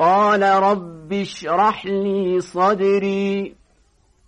قال رب اشرح لي صدري.